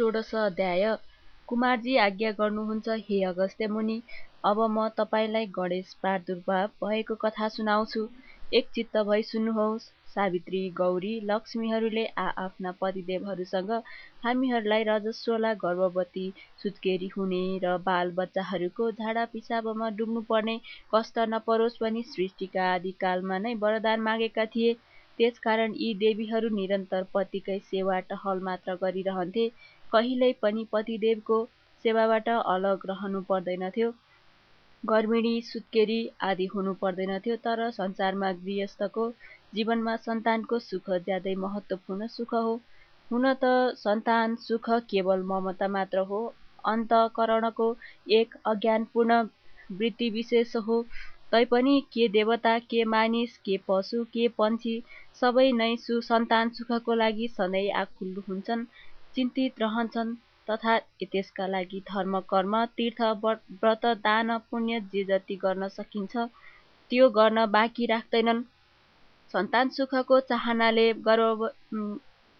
षोडश अध्याय। कुमारजी आज्ञा गर्नुहुन्छ हे अगस्त्य मुनि अब म तपाईँलाई गणेश प्रादुर्भाव भएको कथा सुनाउँछु। एक चित्त भई सुन्नुहोस् सावित्री गौरी लक्ष्मीहरूले आआफ्ना पतिदेवहरूसँग हामीहरूलाई रजस्वला गर्भवती सुत्केरी हुने र बाल बच्चाहरूको झाडा पिसाबमा डुब्नुपर्ने कष्ट नपरोस् भनी सृष्टिका आदिकालमा नै वरदान मागेका थिए। त्यसकारण यी देवीहरू निरन्तर पतिकै सेवा टहल मात्र गरिरहन्थे। कहिल्यै पनि पतिदेवको सेवाबाट अलग रहनु पर्दैनथ्यो। गर्भिणी सुत्केरी आदि हुनु पर्दैनथ्यो तर संसारमा गृहस्थको जीवनमा सन्तानको सुख ज्यादै महत्त्वपूर्ण सुख हो। हुन त सन्तान सुख केवल ममता मात्र हो अन्तकरणको एक अज्ञानपूर्ण वृत्ति विशेष हो। तैपनि के देवता के मानिस के पशु के पन्छी सबै नै सन्तान सुखको लागि सधैँ आकुल हुन्छन्। चिन्तित रहन्छन् तथा त्यसका लागि धर्म कर्म तीर्थ व्रत दान पुण्य जे जति गर्न सकिन्छ त्यो गर्न बाँकी राख्दैनन्। सन्तान सुखको चाहनाले गर्भ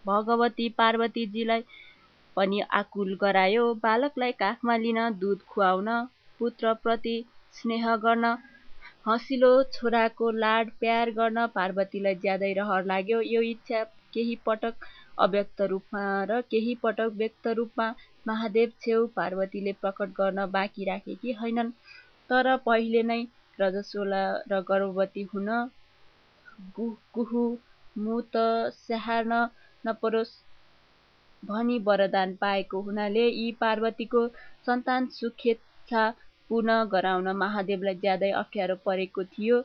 भगवती पार्वतीजीलाई पनि आकुल गरायो। बालकलाई काखमा लिन दुध खुवाउन पुत्रप्रति स्नेह गर्न हँसिलो छोराको लाड प्यार गर्न पार्वतीलाई ज्यादै रहर लाग्यो। यो इच्छा केही पटक अव्यक्त रूपमा र केही पटक व्यक्त रूपमा महादेव छेउ पार्वतीले प्रकट गर्न बाँकी राखेकी होइनन्। तर पहिले नै रजस्वला र गर्भवती हुन कुहु मुत स्याहार्न नपरोस् भनी वरदान पाएको हुनाले यी पार्वतीको सन्तान सुखेच्छा पूर्ण गराउन महादेवलाई ज्यादै अप्ठ्यारो परेको थियो।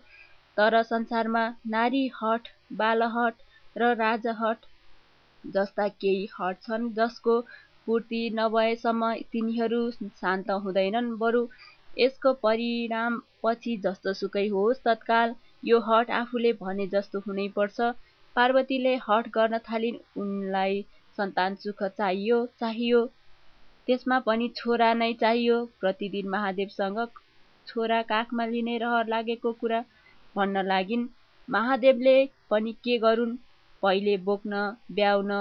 तर संसारमा नारी हट बालहट र राजहट जस्ता केही हट छन् जसको पूर्ति नभएसम्म तिनीहरू शान्त हुँदैनन्। बरु यसको परिणाम पछि जस्तोसुकै होस् तत्काल यो हट आफूले भने जस्तो हुनैपर्छ पार्वतीले हट गर्न थालिन् उनलाई सन्तान सुख चाहियो चाहियो। त्यसमा पनि छोरा नै चाहियो। प्रतिदिन महादेवसँग छोरा काखमा लिने रहर लागेको कुरा भन्न लागिन्। महादेवले पनि के गरून्? पहिले बोक्न ब्याउन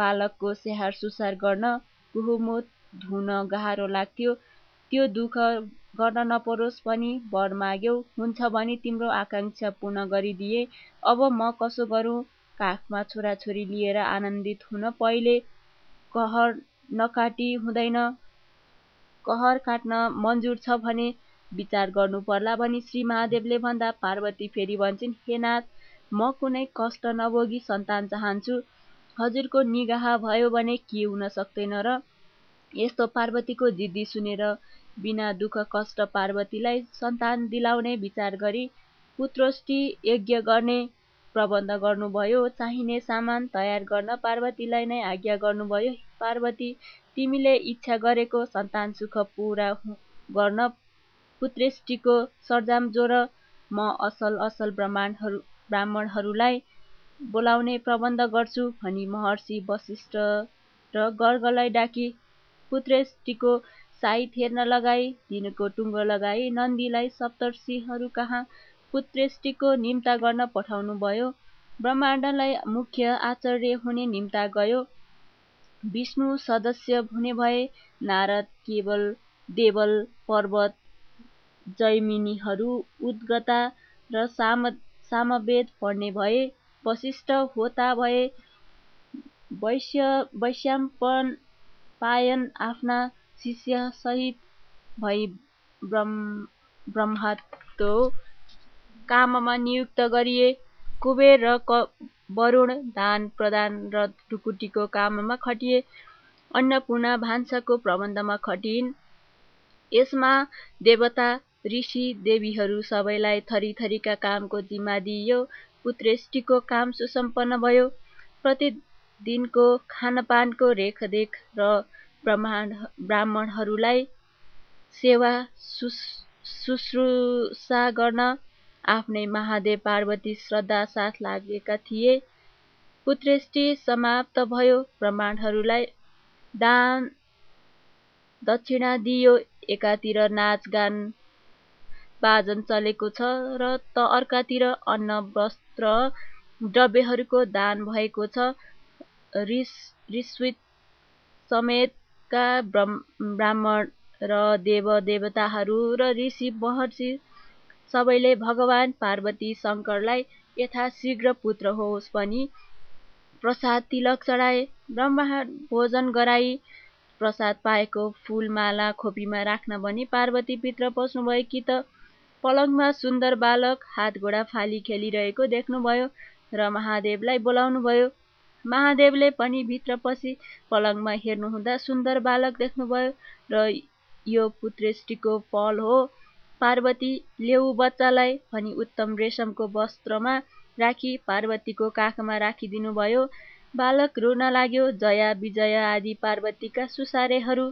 बालकको स्याहार सुसार गर्न कुहुमुत धुन गाह्रो लाग्थ्यो। त्यो दुःख गर्न नपरोस् भनी वर माग्यौ। हुन्छ भने तिम्रो आकाङ्क्षा पूर्ण गरिदिए। अब म कसो गरौँ? काखमा छोराछोरी लिएर आनन्दित हुन पहिले कहर नकाटी हुँदैन। कहर काट्न मन्जुर छ भने विचार गर्नु पर्ला भनी श्री महादेवले भन्दा पार्वती फेरि भन्छन् हे नाथ म कुनै कष्ट नभोगी सन्तान चाहन्छु। हजुरको निगाह भयो भने के हुन सक्दैन र? यस्तो पार्वतीको जिद्दी सुनेर बिना दुःख कष्ट पार्वतीलाई सन्तान दिलाउने विचार गरी पुत्रोष्टि यज्ञ गर्ने प्रबन्ध गर्नुभयो। चाहिने सामान तयार गर्न पार्वतीलाई नै आज्ञा गर्नुभयो। पार्वती तिमीले इच्छा गरेको सन्तान सुख पुरा गर्न पुत्रेष्टिको सरजाम जोर म असल असल ब्राह्मणहरू ब्राह्मणहरूलाई बोलाउने प्रबन्ध गर्छु भनी महर्षि वशिष्ठ र गर्गलाई डाकी पुत्रेष्टिको साइत हेर्न लगाई दिनको टुङ्गो लगाई नन्दीलाई सप्तर्षिहरू कहाँ पुत्रेष्टिको निम्ता गर्न पठाउनु भयो ब्रह्माण्डलाई मुख्य आचार्य हुने निम्ता गयो। विष्णु सदस्य हुने भए नारद केवल देवल पर्वत जैमिनीहरू उद्गता र साम सामवेद पढ्ने भए वशिष्ठ होता भए वैश्य वैश्याम्पन पायन आफ्ना शिष्यसहित भई ब्रह्म काममा नियुक्त गरिए। कुबेर र वरुण दान प्रदान र ढुकुटीको काममा खटिए। अन्नपूर्ण भान्साको प्रबन्धमा खटिन् यसमा देवता ऋषि देवीहरू सबैलाई थरी थरीका कामको जिम्मा दिइयो। पुत्रेष्टिको काम सुसम्पन्न भयो। प्रतिदिनको खानपानको रेखदेख र ब्रह्माण्ड ब्राह्मणहरूलाई सेवा शुश्रूषा गर्न आफ्नै महादेव पार्वती श्रद्धा साथ लागेका थिए। पुत्रेष्टि समाप्त भयो। ब्राह्मणहरूलाई दान दक्षिणा दिइयो। एकातिर नाचगान बाजन चलेको छ र त अर्कातिर अन्न वस्त्र द्रव्यहरूको दान भएको छ। ऋषित समेत जगतका ब्राह्मण र देवदेवताहरू र ऋषि महर्षि सबैले भगवान पार्वती शङ्करलाई यथाशीघ्र पुत्र होस् भनी प्रसाद तिलक चढाए। ब्रह्मा भोजन गराई प्रसाद पाएको फुलमाला खोपीमा राख्न भनी पार्वती भित्र पस्नुभएकी त पलङमा सुन्दर बालक हात घोडा फाली खेलिरहेको देख्नुभयो र महादेवलाई बोलाउनुभयो। महादेवले पनि भित्र पसी पलङमा हेर्नुहुँदा सुन्दर बालक देख्नुभयो र यो पुत्रेष्टिको फल हो। पार्वती लेउ बच्चालाई भनी उत्तम रेशमको वस्त्रमा राखी पार्वतीको काखमा राखिदिनुभयो। बालक रुन लाग्यो। जया विजय आदि पार्वतीका सुसारेहरू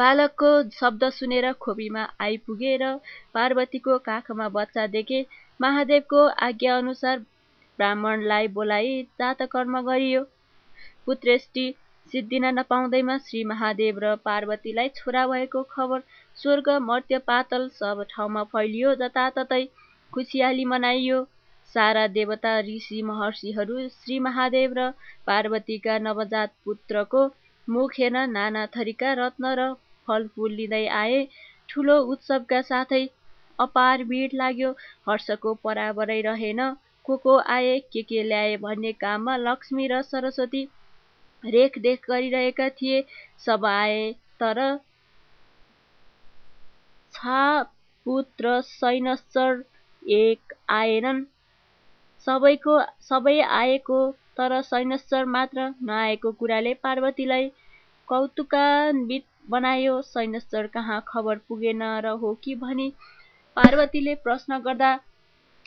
बालकको शब्द सुनेर खोपीमा आइपुगे र पार्वतीको काखमा बच्चा देखे महादेवको आज्ञाअनुसार ब्राह्मणलाई बोलाई जातकर्म गरियो। पुत्रेष्टि सिद्धिन नपाउँदैमा श्री महादेव र पार्वतीलाई छोरा भएको खबर स्वर्ग मर्त्य पातल सब ठाउँमा फैलियो जताततै खुसियाली मनाइयो। सारा देवता ऋषि महर्षिहरू श्री महादेव र पार्वतीका नवजात पुत्रको मुख हेर्न नाना थरीका रत्न र फलफुल लिँदै आए। ठुलो उत्सवका साथै अपार भिड लाग्यो। हर्षको पराबरै रहेन। को को आए के के ल्याए भन्ने काममा लक्ष्मी र सरस्वती रेखदेख गरिरहेका थिए। सब आए तर छा पुत्र सैनश्चर एक आएनन्। सबैको सबै आएको तर सैनश्चर मात्र नआएको कुराले पार्वतीलाई कौतुकान्वित बनायो। सैनश्चर कहाँ खबर पुगेन र हो कि भनी पार्वतीले प्रश्न गर्दा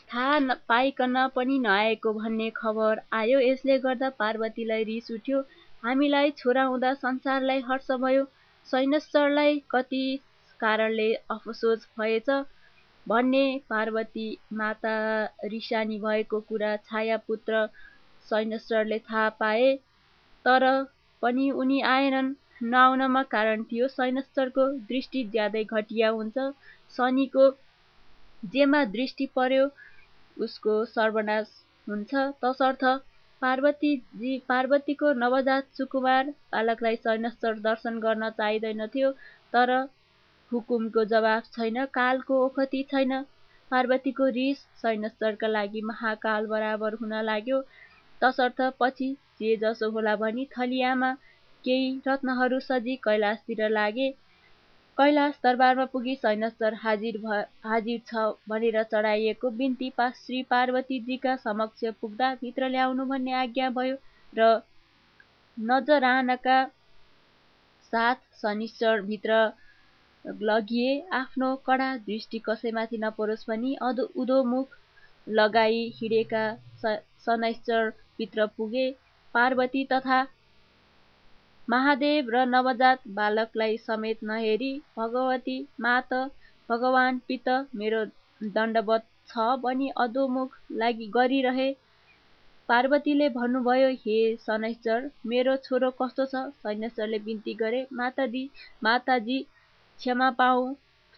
थाहा पाइकन पनि नआएको भन्ने खबर आयो। यसले गर्दा पार्वतीलाई रिस उठ्यो। हामीलाई छोरा हुँदा संसारलाई हर्ष भयो। सैनश्चरलाई कति कारणले अफसोस भएछ भन्ने पार्वती माता रिसानी भएको कुरा छायापुत्र सैनश्वरले थाहा पाए। तर पनि उनी आएनन्। नआउनमा कारण थियो। सैनश्वरको दृष्टि ज्यादै घटिया हुन्छ। शनिको जेमा दृष्टि पर्यो उसको सर्वनाश हुन्छ। तसर्थ पार्वतीजी पार्वतीको नवजात सुकुमार बालकलाई सैनश्वर दर्शन गर्न चाहिँदैनथ्यो तर हुकुमको जवाफ छैन कालको ओखति छैन। पार्वतीको रिस सैनश्वरका लागि महाकाल बराबर हुन लाग्यो। तसर्थ पछि जे जसो होला भनी थलियामा केही रत्नहरू सजी कैलाशतिर लागे। कैलाश दरबारमा पुगी सैनश्वर हाजिर भ हाजिर छ भनेर चढाइएको बिन्ती पास श्री पार्वतीजीका समक्ष पुग्दा भित्र ल्याउनु भन्ने आज्ञा भयो र नजरानका साथ शनिश्चर भित्र लगिए आफ्नो कडा दृष्टि कसैमाथि नपरोस् भनी अधो उधोमुख लगाई हिँडेका शनैश्चर भित्र पुगे। पार्वती तथा महादेव र नवजात बालकलाई समेत नहेरी भगवती मात भगवान पित मेरो दण्डवत छ भनी अधोमुख लागि गरिरहे। पार्वतीले भन्नुभयो हे शनैश्चर मेरो छोरो कस्तो छ? शनैश्चरले बिन्ती गरे माताजी माताजी क्षमा पाऊ।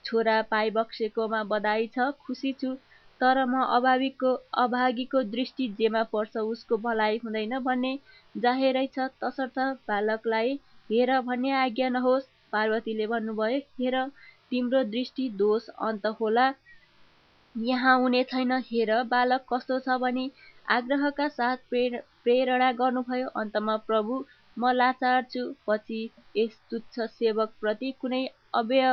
छोरा पाइबक्सेकोमा बधाई छ खुसी छु। तर म अभावीको अभागीको दृष्टि जेमा पर्छ उसको भलाइ हुँदैन भन्ने जाहेरै छ। तसर्थ बालकलाई हेर भन्ने आज्ञा नहोस् पार्वतीले भन्नुभयो। हेर तिम्रो दृष्टि दोष अन्त होला। यहाँ हुने छैन। हेर बालक कस्तो छ भनी आग्रहका साथ प्रेरणा गर्नुभयो। अन्तमा प्रभु म लाचार छु। पछि यस तुच्छ सेवकप्रति कुनै अव्यय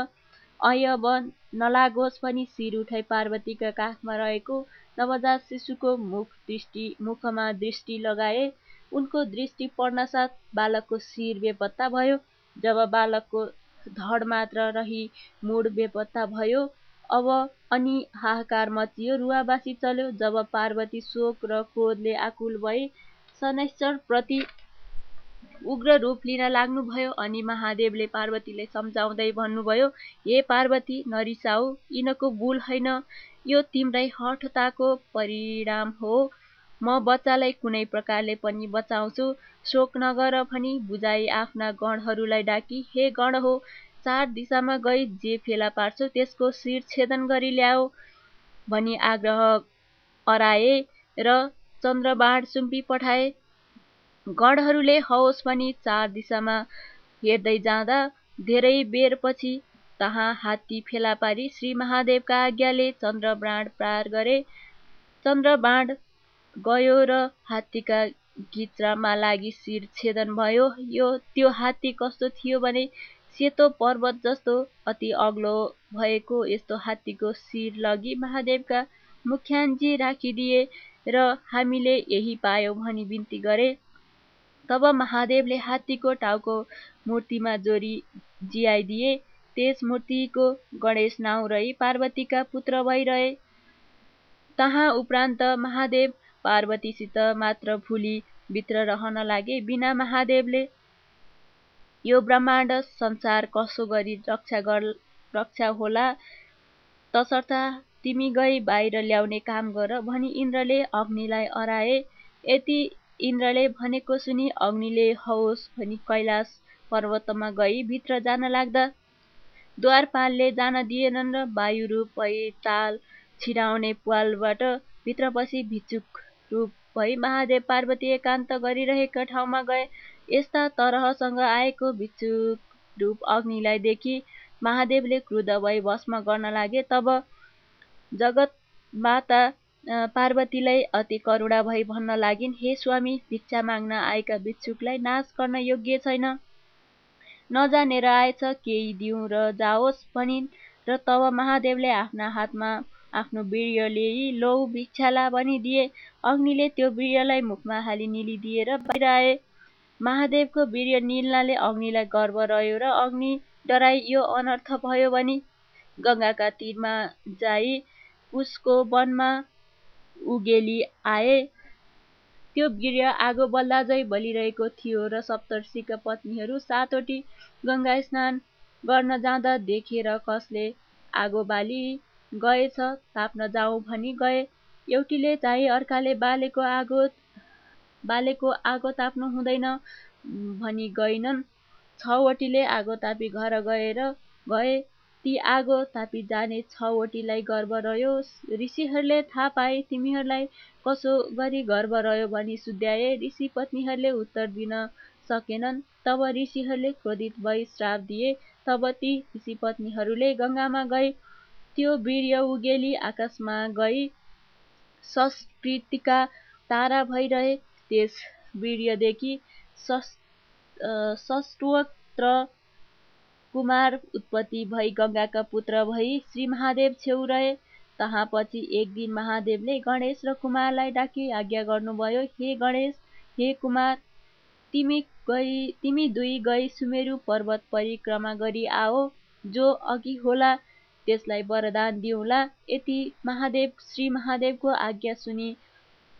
अयब नलागोस् भनी शिर उठाई पार्वतीका काखमा रहेको नवजात शिशुको मुख दृष्टि मुखमा दृष्टि लगाए उनको दृष्टि पर्नासाथ बालकको शिर बेपत्ता भयो। जब बालकको धड मात्र रही मुड बेपत्ता भयो अब अनि हाहाकार मचियो रुवाबासी चल्यो। जब पार्वती शोक र क्रोधले आकुल भए शनैश्चर प्रति उग्र रूप लिन लाग्नुभयो अनि महादेवले पार्वतीलाई सम्झाउँदै भन्नुभयो हे पार्वती नरिसाऊ यिनको भुल होइन। यो तिम्रै हठताको परिणाम हो। म बच्चालाई कुनै प्रकारले पनि बचाउँछु। शोक नगर भनी बुझाई आफ्ना गणहरूलाई डाकी हे गण हो चार दिशामा गई जे फेला पार्छु त्यसको शिर छेदन गरी ल्याओ भनी आग्रह अराए र चन्द्रबाण सुम्पी पठाए। गणहरूले हवस् भनी चार दिशामा हेर्दै जाँदा धेरै बेरपछि तहाँ हात्ती फेला पारी श्री महादेवका आज्ञाले चन्द्रबाण पार गरे। चन्द्रबाण गयो र हात्तीका घिच्रामा लागि शिर छेदन भयो। यो त्यो हात्ती कस्तो थियो भने सेतो पर्वत जस्तो अति अग्लो भएको यस्तो हात्तीको शिर लगी महादेवका मुख्यान्जी राखिदिए र हामीले यही पायौँ भनी बिन्ती गरे। तब महादेवले हात्तीको टाउको मूर्तिमा जोरी जियाइदिए। त्यस मूर्तिको गणेश नाउँ रही पार्वतीका पुत्र भइरहे। तहाँ उपरान्त महादेव पार्वतीसित मात्र भुली भित्र रहन लागे बिना महादेवले। यो ब्रह्माण्ड संसार कसो गरी रक्षा गर रक्षा होला? तसर्थ तिमी गई बाहिर ल्याउने काम गर भनी इन्द्रले अग्निलाई अराए। यति इन्द्रले भनेको सुनि अग्निले हवस् भनी कैलाश पर्वतमा गई भित्र जान लाग्दा द्वारपालले जान दिएनन् र वायु रूप भई ताल छिराउने प्वालबाट भित्र पसी भिक्षुक रूप भई महादेव पार्वती एकान्त गरिरहेका ठाउँमा गए। यस्ता तरहसँग आएको भिक्षुक रूप अग्निलाई देखि महादेवले क्रुद्ध भई भस्म गर्न लागे। तब जगत माता पार्वतीलाई अति करुणा भई भन्न लागिन् हे स्वामी भिक्षा माग्न आएका भिक्षुकलाई नाश गर्न योग्य छैन। नजानेर आएछ केही दिउँ र जाओस् भनिन् र तब महादेवले आफ्ना हातमा आफ्नो वीर्य ल्याई लौ भिक्षाला भनिदिए अग्निले त्यो वीर्यलाई मुखमा हाली निलिदिएर बाहिर आए। महादेवको वीर्य निल्नाले अग्निलाई गर्व रह्यो र अग्नि डराई यो अनर्थ भयो भनी गङ्गाका तीरमा जाई उसको वनमा उगेली आए। त्यो वीर्य आगो बल्दाझै बलिरहेको थियो र सप्तर्षिका पत्नीहरू सातवटी गङ्गा स्नान गर्न जाँदा देखेर कसले आगो बाली गएछ ताप्न जाउँ भनी गए। एउटीले चाहिँ अर्काले बालेको आगो बालेको आगो ताप्नु हुँदैन भनी गइनन् छवटीले आगो तापी घर गएर गए। ती आगो तापी जाने छवटीलाई गर्व रह्यो। ऋषिहरूले थाहा पाए तिमीहरूलाई कसो गरी गर्व रह्यो भनी सुध्याए। ऋषि पत्नीहरूले उत्तर दिन सकेनन्। तब ऋषिहरूले क्रोधित भई श्राप दिए। तब ती ऋषि पत्नीहरूले गङ्गामा गई त्यो वीर्य उगेली आकाशमा गई। संस्कृतिका तारा भइरहे त्यस वीर्यदेखि। सस्तोत्र कुमार उत्पत्ति भई गङ्गाका पुत्र भई श्री महादेव छेउ रहे। तहाँ पछि एक दिन महादेवले गणेश र कुमारलाई डाकी आज्ञा गर्नुभयो हे गणेश हे कुमार तिमी गई तिमी दुई गई सुमेरु पर्वत परिक्रमा गरी आओ जो अघि होला त्यसलाई वरदान दिउँला यति महादेव श्री महादेवको आज्ञा सुनि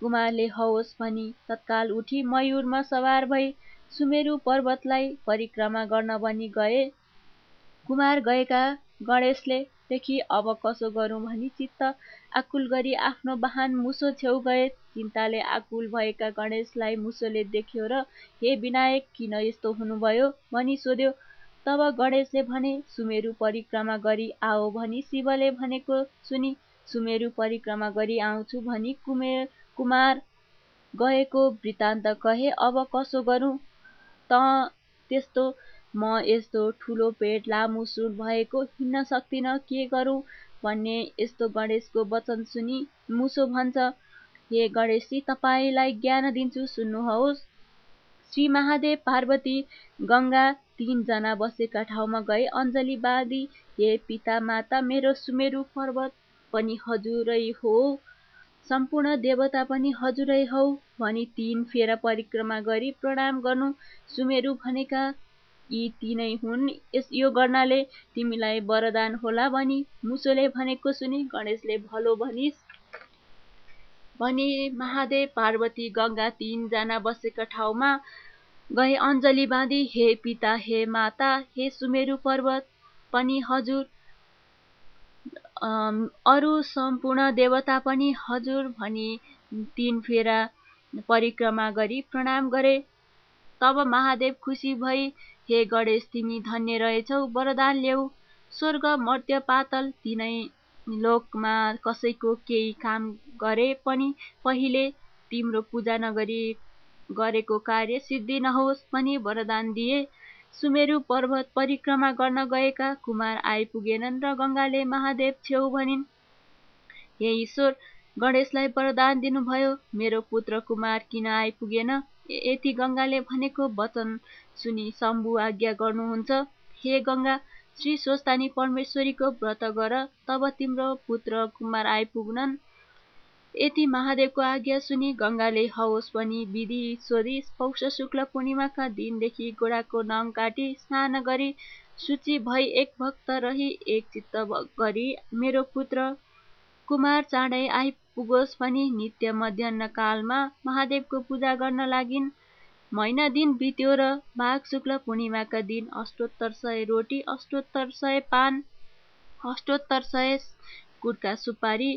कुमारले हवस् भनी तत्काल उठी मयुरमा सवार भई सुमेरु पर्वतलाई परिक्रमा गर्न भनी गए। कुमार गएका गणेशले देखि अब कसो गरौँ भनी चित्त आकुल गरी आफ्नो वाहन मुसो छेउ गए। चिन्ताले आकुल भएका गणेशलाई मुसोले देख्यो र हे विनायक किन यस्तो हुनुभयो भनी सोध्यो। तब गणेशले भने सुमेरु परिक्रमा गरी आओ भनी शिवले भनेको सुनि। सुमेरु परिक्रमा गरी आउँछु भनी कुमेर कुमार गएको वृत्तान्त कहे अब कसो गरौँ त त्यस्तो म यस्तो ठुलो पेट लामो सुन भएको हिँड्न सक्दिनँ के गरौँ? भन्ने यस्तो गणेशको वचन सुनि मुसो भन्छ हे गणेशजी तपाईँलाई ज्ञान दिन्छु सुन्नुहोस्। श्री महादेव पार्वती गङ्गा तिनजना बसेका ठाउँमा गए। अञ्जली बाँधी हे पिता माता मेरो सुमेरु पर्वत पनि हजुरै हो। सम्पूर्ण देवता पनि हजुरै हौ भनी तिन फेर परिक्रमा गरी प्रणाम गर्नु सुमेरु भनेका यी तिनै हुन्। यस यो गर्नाले तिमीलाई वरदान होला भनी मुसोले भनेको सुनि गणेशले भलो भनिस्। भनी महादेव पार्वती गङ्गा तिनजना बसेका ठाउँमा गए अञ्जली बाँधी हे पिता हे माता हे सुमेरु पर्वत पनि हजुर अरू सम्पूर्ण देवता पनि हजुर भनी तिन फेरा परिक्रमा गरी प्रणाम गरे। तब महादेव खुसी भई हे गणेश तिमी धन्य रहेछौ। वरदान ल्याऊ स्वर्ग मर्त्य पातल तिनै लोकमा कसैको केही काम गरे पनि पहिले तिम्रो पूजा नगरी गरेको कार्य सिद्धि नहोस् भनी वरदान दिए। सुमेरु पर्वत परिक्रमा गर्न गएका कुमार आइपुगेनन् र गङ्गाले महादेव छेउ भनिन् हे ईश्वर गणेशलाई वरदान दिनुभयो। मेरो पुत्र कुमार किन आइपुगेन? यति गङ्गाले भनेको वचन सुनि शम्भु आज्ञा गर्नुहुन्छ। हे गङ्गा श्री स्वस्तानी परमेश्वरीको व्रत गर तब तिम्रो पुत्र कुमार आइपुग्नन्। यति महादेवको आज्ञा सुनि गङ्गाले हवस पनि विधि सोधी पौष शुक्ल पूर्णिमाका दिनदेखि गोडाको नङ काटी स्नान गरी सूची भई एक भक्त रही एक चित्त गरी मेरो पुत्र कुमार चाँडै आइपुगोस् भनी नित्य मध्याह कालमा महादेवको पूजा गर्न लागिन्। महिना दिन बित्यो र माघ शुक्ल पूर्णिमाका दिन अष्टोत्तर सय रोटी अष्टोत्तर सय पान अष्टोत्तर सय कुर्का सुपारी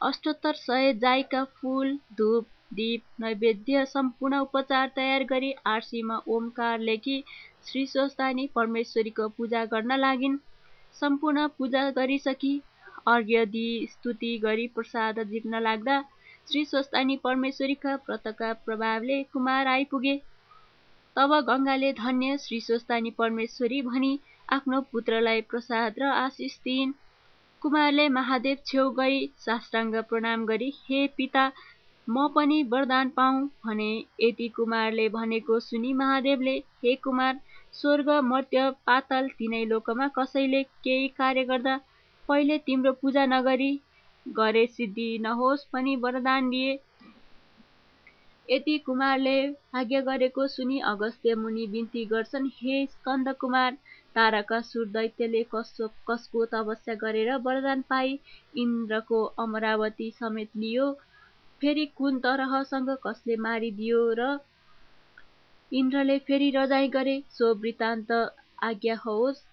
अष्टोत्तर सय जाइका फुल धुप दीप नैवेद्य सम्पूर्ण उपचार तयार गरी आरसीमा ओमकार लेखी श्री स्वस्तानी परमेश्वरीको पूजा गर्न लागिन्। सम्पूर्ण पूजा गरिसकी अर्घ्य दिई स्तुति गरी प्रसाद जिप्न लाग्दा श्री स्वस्तानी परमेश्वरीका व्रतका प्रभावले कुमार आइपुगे। तब गङ्गाले धन्य श्री स्वस्तानी परमेश्वरी भनी आफ्नो पुत्रलाई प्रसाद र आशिष दिइन्। कुमारले महादेव छेउ गई साष्टाङ्ग प्रणाम गरी हे पिता म पनि वरदान पाऊ भने यति कुमारले भनेको सुनि महादेवले हे कुमार स्वर्ग मर्त्य पातल तिनै लोकमा कसैले केही कार्य गर्दा पहिले तिम्रो पूजा नगरी गरे सिद्धि नहोस् भनी वरदान दिए। यति कुमारले भाग्य गरेको सुनि अगस्त्य मुनि बिन्ती गर्छन् हे स्कन्द कुमार तारकासुर दैत्यले कसो कसको तपस्या गरेर वरदान पाई इन्द्रको अमरावती समेत लियो। फेरि कुन तरहसँग कसले मारिदियो र? इन्द्रले फेरि रजाइ गरे सो वृत्तान्त आज्ञा होस्।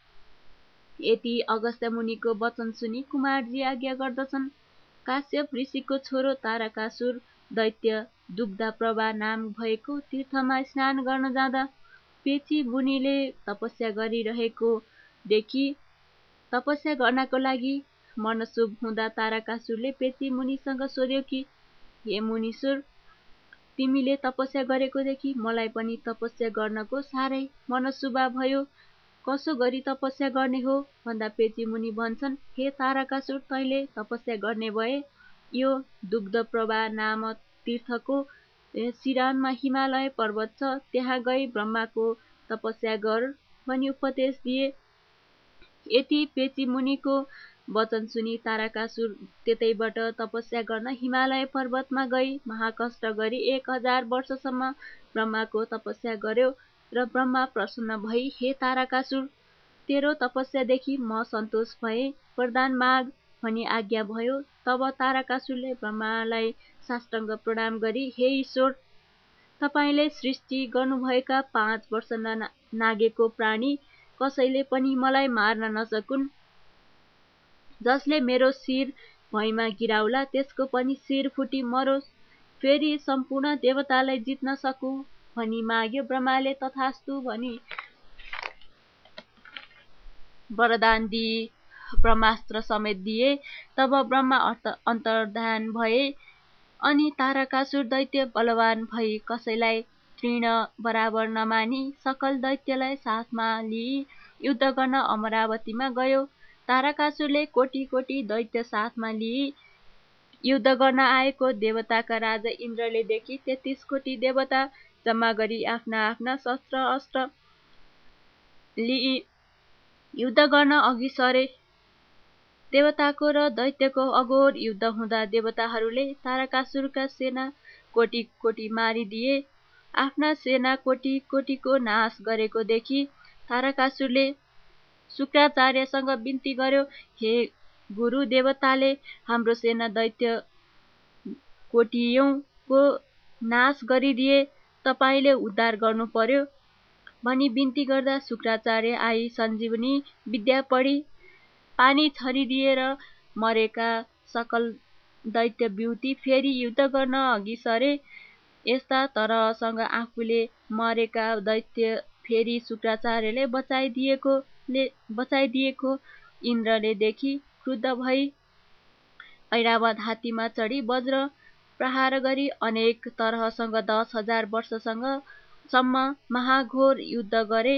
यति अगस्त्य मुनिको वचन सुनि कुमारजी आज्ञा गर्दछन्। काश्यप ऋषिको छोरो तारकासुर दैत्य दुग्धा प्रभा नाम भएको तीर्थमा स्नान गर्न जाँदा पेची बुनीले तपस्या गरिरहेको देखि तपस्या गर्नको लागि मनशुभ हुँदा ताराकासुरले पेची मुनिसँग सोध्यो कि हे मुनिसुर तिमीले तपस्या गरेको देखि मलाई पनि तपस्या गर्नको साह्रै मनसुभा भयो। कसो गरी तपस्या गर्ने हो? भन्दा पेची मुनि भन्छन् हे ताराकासुर तैँले तपस्या गर्ने भए यो दुग्ध प्रभा नामक तीर्थको सिरानमा हिमालय पर्वत छ त्यहाँ गई ब्रह्माको तपस्या गर भनी उपदेश दिए। यति पेची मुनिको वचन सुनि ताराकासुर त्यतैबाट तपस्या गर्न हिमालय पर्वतमा गई। महाकष्ट गरी एक हजार वर्षसम्म ब्रह्माको तपस्या गर्यो। र ब्रह्मा प्रसन्न भई हे ताराकासुर तेरो तपस्यादेखि म सन्तोष भए। वरदान माग भनी आज्ञा भयो। तब ताराकासुरले ब्रह्मालाई साष्टाङ्ग प्रणाम गरी हे ईश्वर तपाईँले सृष्टि गर्नुभएका पाँच वर्ष नागेको प्राणी कसैले पनि मलाई मार्न नसकुन्। जसले मेरो शिर भैँमा गिराउला त्यसको पनि शिर फुटी मरोस्। फेरि सम्पूर्ण देवतालाई जित्न सकु। भनी माग्यो ब्रह्माले तथास्तु भनी। वरदान दिई ब्रह्मास्त्र समेत दिए तब ब्रह्मा अन्तर्धान भए अनि तारकासुर दैत्य बलवान भई कसैलाई तृण बराबर नमानी सकल दैत्यलाई साथमा लिई युद्ध गर्न अमरावतीमा गयो। तारकासुरले कोटी कोटी दैत्य साथमा लिई युद्ध गर्न आएको देवताका राजा इन्द्रले देखि तेत्तिस कोटी देवता जम्मा गरी आफ्ना आफ्ना शस्त्र अस्त्र लिई युद्ध गर्न अघि सरे। देवताको र दैत्यको अघोर युद्ध हुँदा देवताहरूले तारकासुरका सेना कोटी कोटी मारिदिए। आफ्ना सेना कोटी कोटीको नाश गरेको देखि तारकासुरले शुक्राचार्यसँग बिन्ती गर्यो हे गुरु देवताले हाम्रो सेना दैत्य कोटियौँको नाश गरिदिए। तपाईँले उद्धार गर्नु पर्यो भनी बिन्ती गर्दा शुक्राचार्य आई सञ्जीवनी विद्या पढी। पानी छरिदिएर मरेका सकल दैत्य ब्युटी फेरि युद्ध गर्न अघि सरे। यस्ता तरहसँग आफूले मरेका दैत्य फेरि शुक्राचार्यले बचाइदिएकोले बचाइदिएको इन्द्रले देखि क्रुद्ध भई ऐरावत हात्तीमा चढी वज्र प्रहार गरी अनेक तरहसँग दस हजार वर्षसँग सम्म महाघोर युद्ध गरे।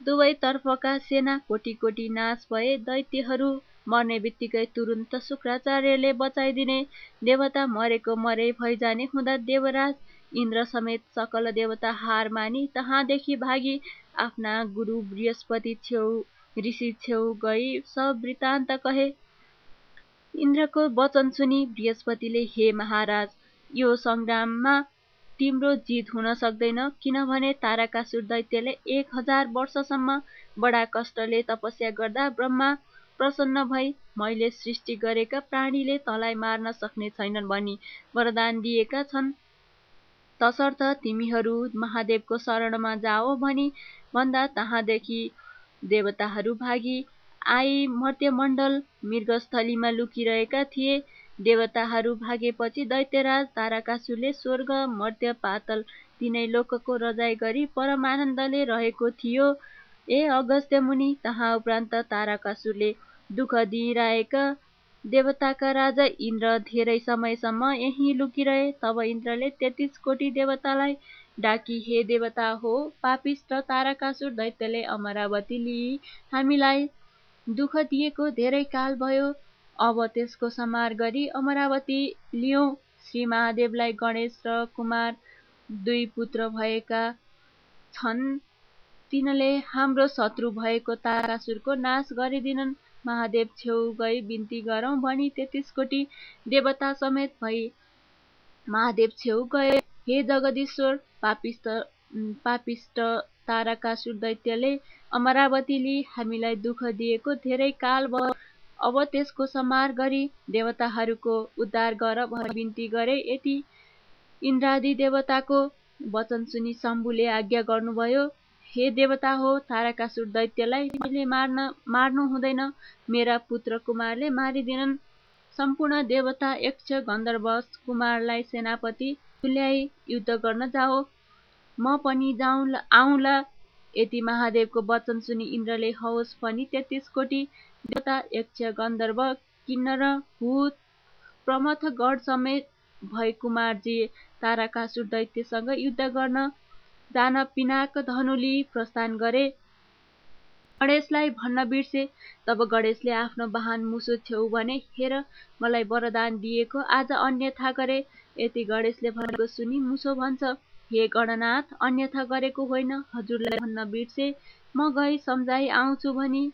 दुवैतर्फका सेना कोटी कोटी नाश भए। दैत्यहरू मर्ने बित्तिकै तुरुन्त शुक्राचार्यले बचाइदिने। देवता मरेको मरे भैजाने हुँदा देवराज इन्द्र समेत सकल देवता हार मानी तहाँदेखि भागी आफ्ना गुरु बृहस्पति छेउ ऋषि छेउ गई। सब वृत्तान्त कहे इन्द्रको वचन सुनि बृहस्पतिले हे महाराज यो सङ्ग्राममा तिम्रो जित हुन सक्दैन किनभने ताराकासुर दैत्यले एक हजार वर्षसम्म बडा कष्टले तपस्या गर्दा ब्रह्मा प्रसन्न भई मैले सृष्टि गरेका प्राणीले तँलाई मार्न सक्ने छैनन् भनी वरदान दिएका छन्। तसर्थ तिमीहरू महादेवको शरणमा जाओ भनी भन्दा तहाँदेखि देवताहरू भागी आई मर्त्यमण्डल मृगस्थलीमा लुकिरहेका थिए। देवताहरू भागेपछि दैत्यराज ताराकासुरले स्वर्ग मर्त्य पातल तिनै लोकको रजाइ गरी परमानन्दले रहेको थियो। ए अगस्त्य मुनि तहाँ उपरान्त ताराकासुरले दुःख दिइरहेका देवताका राजा इन्द्र धेरै समयसम्म यहीँ लुकिरहे। तब इन्द्रले तेत्तिस कोटी देवतालाई डाकी हे देवता हो पापिष्ट ताराकासुर दैत्यले अमरावती लिई हामीलाई दुःख दिएको धेरै काल भयो। अब त्यसको समार गरी अमरावती लियौँ। श्री महादेवलाई गणेश र कुमार दुई पुत्र भएका छन्। तिनले हाम्रो शत्रु भएको तारासुरको नाश गरिदिनन्। महादेव छेउ गई बिन्ती गरौँ भनी तेत्तिस कोटी देवता समेत भई महादेव छेउ गए। हे जगदीश्वर पापिष्ट पापिष्ट ताराकासुर दैत्यले अमरावतीले हामीलाई दुःख दिएको धेरै काल भयो। अब त्यसको समार गरी देवताहरूको उद्धार गर भनी बिन्ती गरे। यति इन्द्रादि देवताको वचन सुनि शम्भुले आज्ञा गर्नुभयो हे देवता हो ताराकासुर दैत्यलाई मैले मार्न मार्नु हुँदैन। मेरा पुत्र कुमारले मारिदिनन्। सम्पूर्ण देवता यक्ष गन्धर्व कुमारलाई सेनापति तुल्याई युद्ध गर्न जाओ। म पनि जाउँ आउँला यति महादेवको वचन सुनि इन्द्रले हवस् पनि तेत्तिस कोटी देवता यक्ष गन्धर्व किन्नर भूत प्रमथगढ समेत भई कुमारजी ताराकासुर दैत्यसँग युद्ध गर्न जान पिनाक धनुली प्रस्थान गरे। गणेशलाई भन्न बिर्से तब गणेशले आफ्नो वाहन मुसो छेउ भने हेर मलाई वरदान दिएको आज अन्यथा गरे। यति गणेशले भनेको सुनि मुसो भन्छ। हे गणनाथ अन्यथा गरेको होइन। हजुरलाई भन्न बिर्से म गई सम्झाइ आउँछु भनी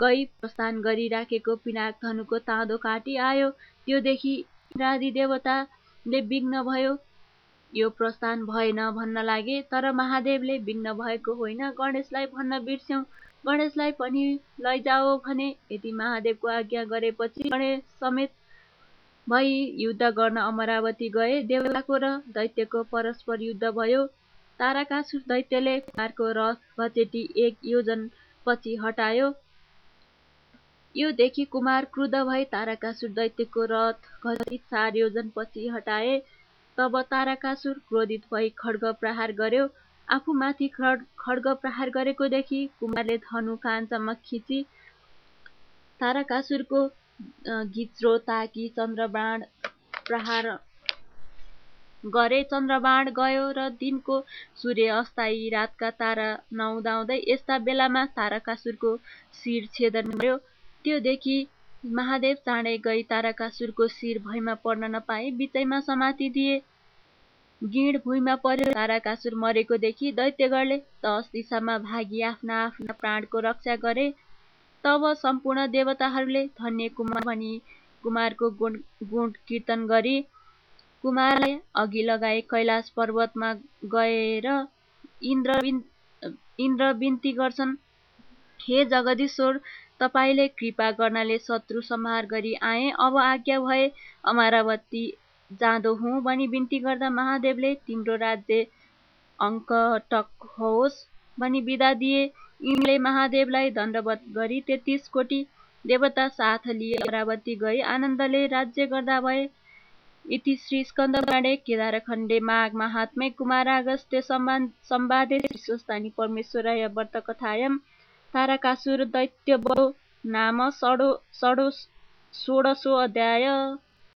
गई प्रस्थान गरिराखेको पिनाक धनुको ताँदो काटी आयो। त्योदेखि इन्द्रादि देवताले विघ्न भयो। यो प्रस्थान भएन भन्न लागे तर महादेवले विघ्न भएको होइन। गणेशलाई भन्न बिर्स्यौँ। गणेशलाई पनि लैजाओ भने यदि महादेवको आज्ञा गरेपछि गणेश समेत भई युद्ध गर्न अमरावती गए। देवताको र दैत्यको परस्पर युद्ध भयो। ताराकासुर दैत्यले कुमारको रथ घचेटी एक योजन पछि हटायो। यो देखि कुमार क्रुद्ध भई ताराकासुर दैत्यको रथ घचेटी चार योजन पछि हटाए। तब ताराकासुर क्रोधित भई खड्ग प्रहार गर्यो। आफूमाथि खड्ग प्रहार गरेको देखि कुमारले धनु कान्छमा खिची। ताराकासुरको घिच्रो ताकी चन्द्रबाण प्रहार गरे। चन्द्रबाण गयो र दिनको सूर्य अस्ताई रातका तारा नउदाउँदै यस्ता बेलामा ताराकासुरको शिर छेदन गर्यो त्यो देखि महादेव चाँडै गई ताराकासुरको शिर भुइँमा पर्न नपाई। बिचैमा समाति दिए। गिड भुइँमा पर्यो। ताराकासुर मरेको देखि दैत्यगणले दस दिशामा भागी आफ्ना आफ्ना प्राणको रक्षा गरे। तब सम्पूर्ण देवताहरूले धन्य कुमार भनी कुमारको गुण गुण कीर्तन गरी कुमारलाई अघि लगाए कैलाश पर्वतमा गएर इन्द्र इन्द्र बिन्ती गर्छन्। हे जगदीश्वर तपाईँले कृपा गर्नाले शत्रु संहार गरी आए। अब आज्ञा भए अमरावती जाँदो हुँ भनी बिन्ती गर्दा महादेवले तिम्रो राज्य अङ्कटक होस् भनी बिदा दिए। यिनले महादेवलाई दण्डवत गरी तेत्तिस कोटी देवता साथ लिए अमरावती गई। आनन्दले राज्य गर्दा भए इति श्री स्कन्दपुराणे केदारखण्डे माघ माहात्म्ये कुमारागस्त्य संवादे श्रीस्वस्थानी परमेश्वराय व्रतकथायां तारकासुर दैत्यवधो नाम षडो षोडशोऽध्याय